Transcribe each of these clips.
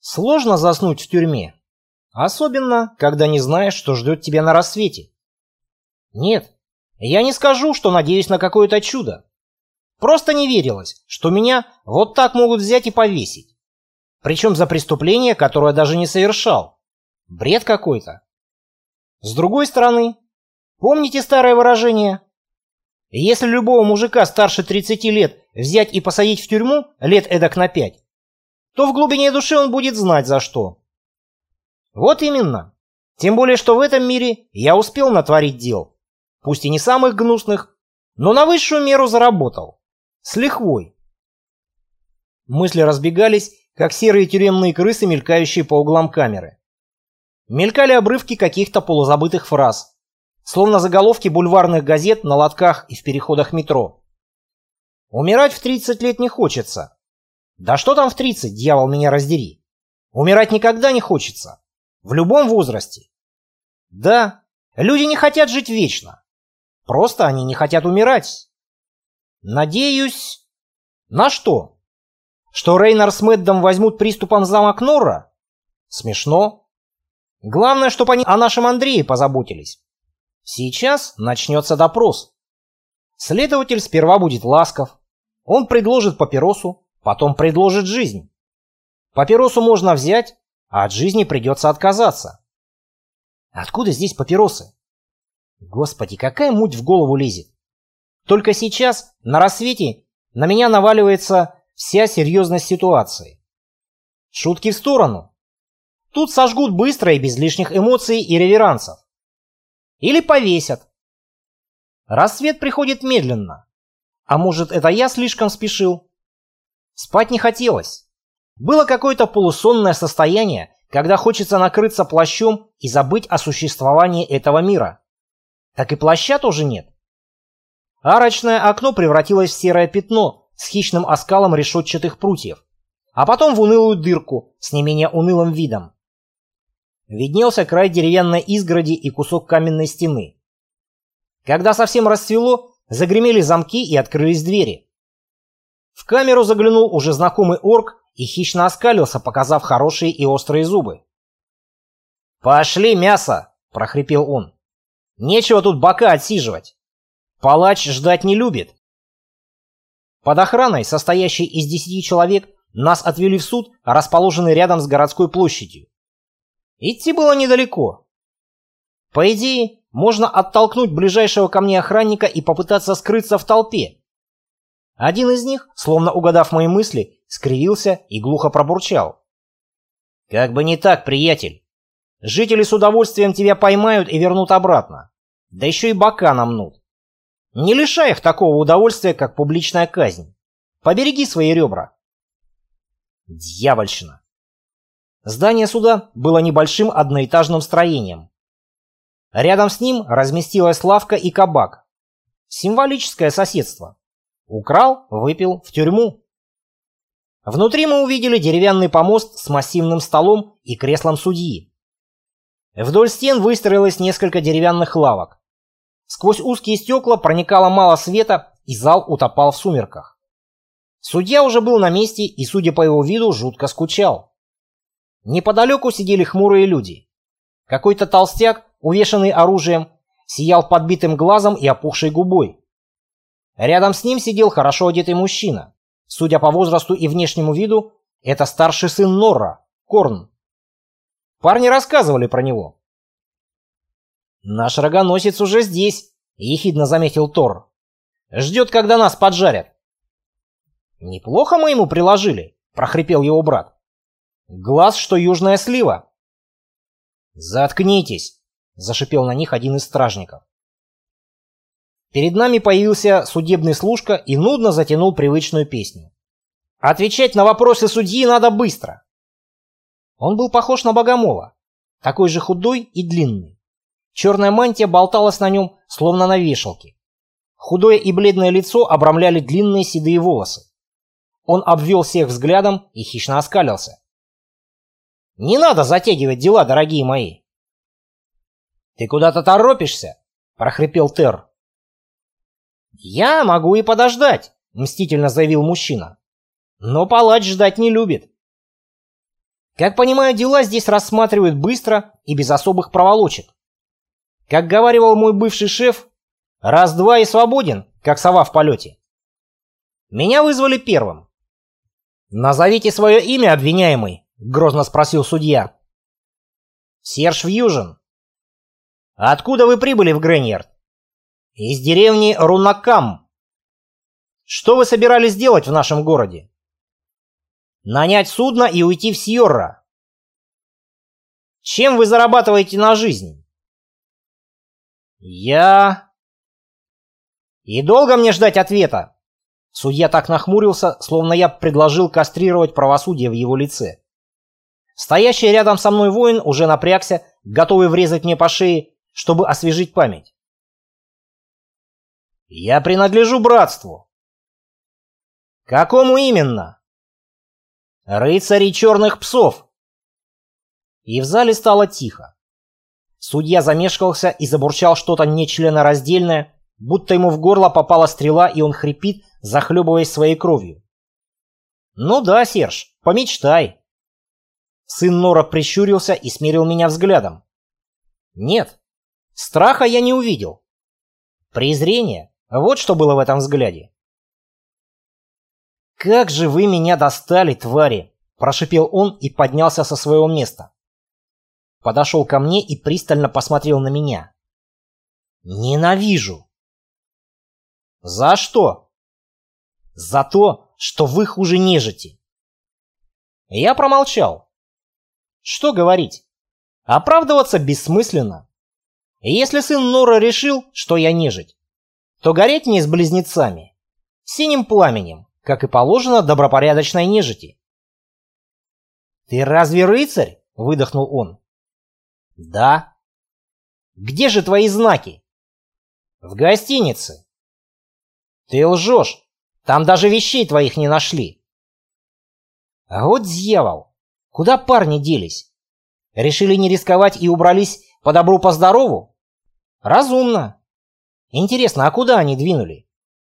Сложно заснуть в тюрьме. Особенно, когда не знаешь, что ждет тебя на рассвете. Нет, я не скажу, что надеюсь на какое-то чудо. Просто не верилось, что меня вот так могут взять и повесить. Причем за преступление, которое даже не совершал. Бред какой-то. С другой стороны, помните старое выражение? Если любого мужика старше 30 лет взять и посадить в тюрьму лет эдак на 5, то в глубине души он будет знать за что. Вот именно. Тем более, что в этом мире я успел натворить дел. Пусть и не самых гнусных, но на высшую меру заработал. С лихвой. Мысли разбегались, как серые тюремные крысы, мелькающие по углам камеры. Мелькали обрывки каких-то полузабытых фраз, словно заголовки бульварных газет на лотках и в переходах метро. Умирать в 30 лет не хочется. Да что там в 30, дьявол меня раздери. Умирать никогда не хочется. В любом возрасте. Да, люди не хотят жить вечно. Просто они не хотят умирать. Надеюсь... На что? Что Рейнар с Мэддом возьмут приступом замок Нора? Смешно. Главное, чтобы они о нашем Андрее позаботились. Сейчас начнется допрос. Следователь сперва будет ласков. Он предложит папиросу, потом предложит жизнь. Папиросу можно взять, а от жизни придется отказаться. Откуда здесь папиросы? Господи, какая муть в голову лезет. Только сейчас, на рассвете, на меня наваливается вся серьезность ситуации. Шутки в сторону. Тут сожгут быстро и без лишних эмоций и реверансов. Или повесят. Рассвет приходит медленно. А может, это я слишком спешил? Спать не хотелось. Было какое-то полусонное состояние, когда хочется накрыться плащом и забыть о существовании этого мира. Так и плаща тоже нет. Арочное окно превратилось в серое пятно с хищным оскалом решетчатых прутьев, а потом в унылую дырку с не менее унылым видом. Виднелся край деревянной изгороди и кусок каменной стены. Когда совсем расцвело, загремели замки и открылись двери. В камеру заглянул уже знакомый орк и хищно оскалился, показав хорошие и острые зубы. «Пошли мясо!» – прохрипел он. «Нечего тут бока отсиживать. Палач ждать не любит». Под охраной, состоящей из десяти человек, нас отвели в суд, расположенный рядом с городской площадью. Идти было недалеко. По идее, можно оттолкнуть ближайшего ко мне охранника и попытаться скрыться в толпе. Один из них, словно угадав мои мысли, скривился и глухо пробурчал. «Как бы не так, приятель. Жители с удовольствием тебя поймают и вернут обратно. Да еще и бока намнут. Не лишай их такого удовольствия, как публичная казнь. Побереги свои ребра». Дьявольщина. Здание суда было небольшим одноэтажным строением. Рядом с ним разместилась лавка и кабак. Символическое соседство. Украл, выпил, в тюрьму. Внутри мы увидели деревянный помост с массивным столом и креслом судьи. Вдоль стен выстроилось несколько деревянных лавок. Сквозь узкие стекла проникало мало света, и зал утопал в сумерках. Судья уже был на месте и, судя по его виду, жутко скучал. Неподалеку сидели хмурые люди. Какой-то толстяк, увешанный оружием, сиял подбитым глазом и опухшей губой. Рядом с ним сидел хорошо одетый мужчина. Судя по возрасту и внешнему виду, это старший сын Норра, Корн. Парни рассказывали про него. «Наш рогоносец уже здесь», — ехидно заметил Тор. «Ждет, когда нас поджарят». «Неплохо мы ему приложили», — прохрипел его брат. «Глаз, что южная слива». «Заткнитесь», — зашипел на них один из стражников. Перед нами появился судебный служка и нудно затянул привычную песню. Отвечать на вопросы судьи надо быстро. Он был похож на богомола, такой же худой и длинный. Черная мантия болталась на нем, словно на вешалке. Худое и бледное лицо обрамляли длинные седые волосы. Он обвел всех взглядом и хищно оскалился. «Не надо затягивать дела, дорогие мои!» «Ты куда-то торопишься?» – прохрипел Терр. «Я могу и подождать», — мстительно заявил мужчина. «Но палач ждать не любит». Как понимаю, дела здесь рассматривают быстро и без особых проволочек. Как говаривал мой бывший шеф, раз-два и свободен, как сова в полете. Меня вызвали первым. «Назовите свое имя, обвиняемый», — грозно спросил судья. «Серж Фьюжен». «Откуда вы прибыли в Грэньярд?» «Из деревни Рунакам». «Что вы собирались делать в нашем городе?» «Нанять судно и уйти в Сьорра». «Чем вы зарабатываете на жизнь?» «Я...» «И долго мне ждать ответа?» Судья так нахмурился, словно я предложил кастрировать правосудие в его лице. Стоящий рядом со мной воин уже напрягся, готовый врезать мне по шее, чтобы освежить память. «Я принадлежу братству». «Какому именно?» «Рыцари черных псов». И в зале стало тихо. Судья замешкался и забурчал что-то нечленораздельное, будто ему в горло попала стрела, и он хрипит, захлебываясь своей кровью. «Ну да, Серж, помечтай». Сын Нора прищурился и смерил меня взглядом. «Нет, страха я не увидел. Презрение, вот что было в этом взгляде». «Как же вы меня достали, твари!» – прошипел он и поднялся со своего места. Подошел ко мне и пристально посмотрел на меня. «Ненавижу!» «За что?» «За то, что вы хуже нежити». Я промолчал. Что говорить? Оправдываться бессмысленно. если сын Нора решил, что я нежить, то гореть мне с близнецами, синим пламенем, как и положено добропорядочной нежити. «Ты разве рыцарь?» — выдохнул он. «Да». «Где же твои знаки?» «В гостинице». «Ты лжешь. Там даже вещей твоих не нашли». «А вот дьявол! Куда парни делись? Решили не рисковать и убрались по добру по? Разумно. Интересно, а куда они двинули?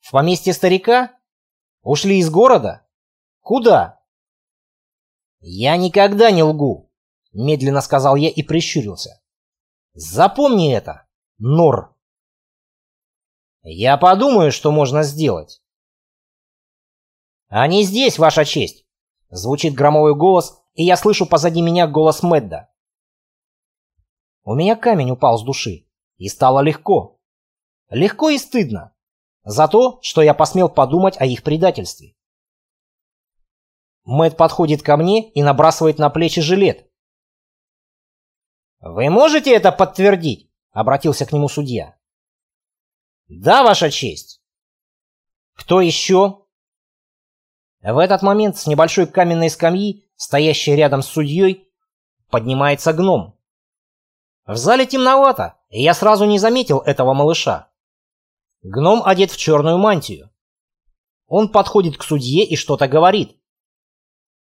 В поместье старика? Ушли из города? Куда? Я никогда не лгу, медленно сказал я и прищурился. Запомни это, Нор. Я подумаю, что можно сделать. Они здесь, ваша честь. Звучит громовой голос, и я слышу позади меня голос Мэдда. У меня камень упал с души, и стало легко. Легко и стыдно. За то, что я посмел подумать о их предательстве. Мэд подходит ко мне и набрасывает на плечи жилет. «Вы можете это подтвердить?» — обратился к нему судья. «Да, Ваша честь». «Кто еще?» В этот момент с небольшой каменной скамьи, стоящей рядом с судьей, поднимается гном. В зале темновато, и я сразу не заметил этого малыша. Гном одет в черную мантию. Он подходит к судье и что-то говорит.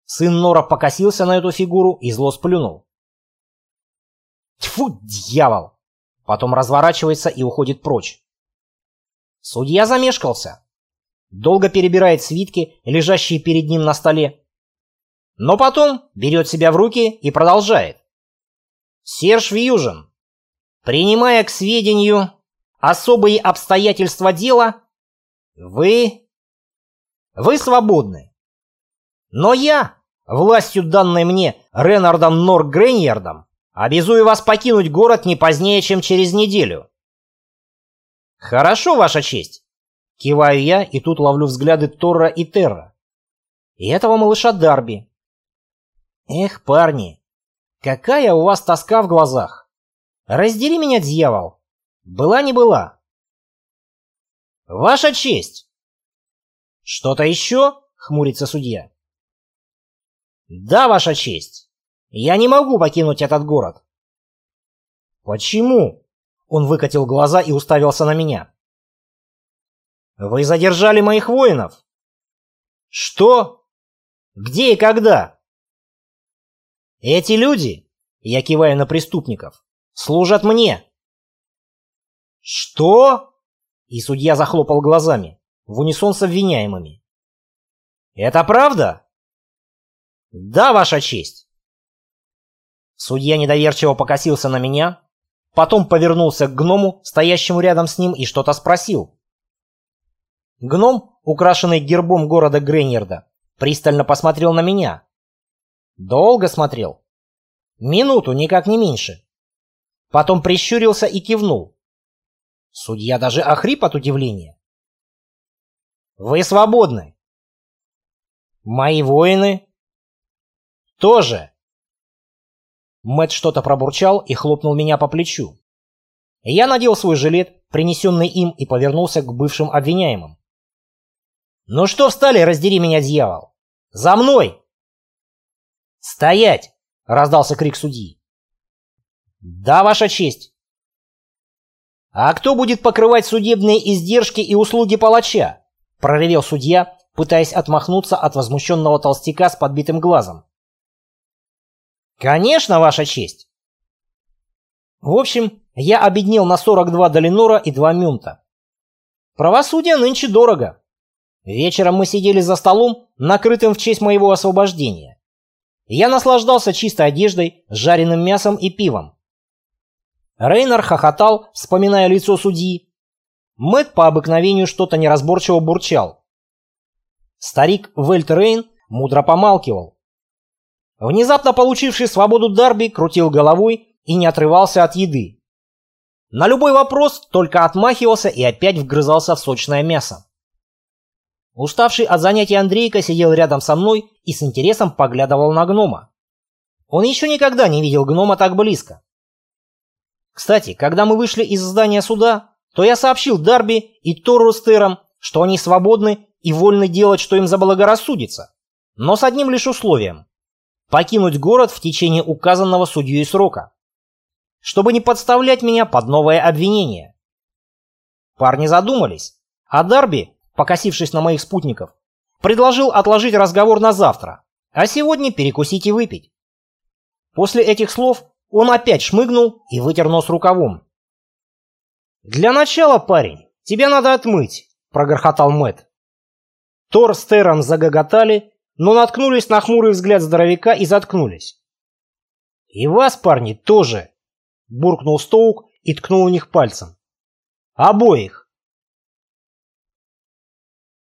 Сын Нора покосился на эту фигуру и зло сплюнул. Тьфу, дьявол! Потом разворачивается и уходит прочь. Судья замешкался. Долго перебирает свитки, лежащие перед ним на столе. Но потом берет себя в руки и продолжает. Серж Вьюжин, принимая к сведению особые обстоятельства дела, вы... Вы свободны. Но я, властью данной мне Ренардом Норгреньярдом, обязую вас покинуть город не позднее, чем через неделю. «Хорошо, Ваша честь!» Киваю я, и тут ловлю взгляды Тора и Терра. И этого малыша Дарби. Эх, парни, какая у вас тоска в глазах! Раздели меня, дьявол! Была не была. Ваша честь! Что-то еще? Хмурится судья. Да, ваша честь. Я не могу покинуть этот город. Почему? Он выкатил глаза и уставился на меня. «Вы задержали моих воинов?» «Что? Где и когда?» «Эти люди, я киваю на преступников, служат мне». «Что?» И судья захлопал глазами, в унисон с обвиняемыми. «Это правда?» «Да, ваша честь. Судья недоверчиво покосился на меня, потом повернулся к гному, стоящему рядом с ним, и что-то спросил. Гном, украшенный гербом города Грейнерда, пристально посмотрел на меня. Долго смотрел. Минуту, никак не меньше. Потом прищурился и кивнул. Судья даже охрип от удивления. «Вы свободны!» «Мои воины?» «Тоже!» Мэт что-то пробурчал и хлопнул меня по плечу. Я надел свой жилет, принесенный им, и повернулся к бывшим обвиняемым. «Ну что встали, раздери меня, дьявол! За мной!» «Стоять!» — раздался крик судьи. «Да, ваша честь!» «А кто будет покрывать судебные издержки и услуги палача?» — проревел судья, пытаясь отмахнуться от возмущенного толстяка с подбитым глазом. «Конечно, ваша честь!» В общем, я обеднел на 42 долинора и 2 мюнта. Правосудие нынче дорого. Вечером мы сидели за столом, накрытым в честь моего освобождения. Я наслаждался чистой одеждой, жареным мясом и пивом. Рейнер хохотал, вспоминая лицо судьи. Мэт по обыкновению что-то неразборчиво бурчал. Старик Вельт Рейн мудро помалкивал. Внезапно получивший свободу Дарби крутил головой и не отрывался от еды. На любой вопрос только отмахивался и опять вгрызался в сочное мясо. Уставший от занятий Андрейка сидел рядом со мной и с интересом поглядывал на гнома. Он еще никогда не видел гнома так близко. Кстати, когда мы вышли из здания суда, то я сообщил Дарби и Тером, что они свободны и вольны делать, что им заблагорассудится, но с одним лишь условием покинуть город в течение указанного судьей срока, чтобы не подставлять меня под новое обвинение. Парни задумались, а Дарби, покосившись на моих спутников, предложил отложить разговор на завтра, а сегодня перекусить и выпить. После этих слов он опять шмыгнул и вытер нос рукавом. «Для начала, парень, тебе надо отмыть», — прогорхотал Мэт. Тор с Тером загоготали, но наткнулись на хмурый взгляд здоровяка и заткнулись. «И вас, парни, тоже!» — буркнул Стоук и ткнул у них пальцем. «Обоих!»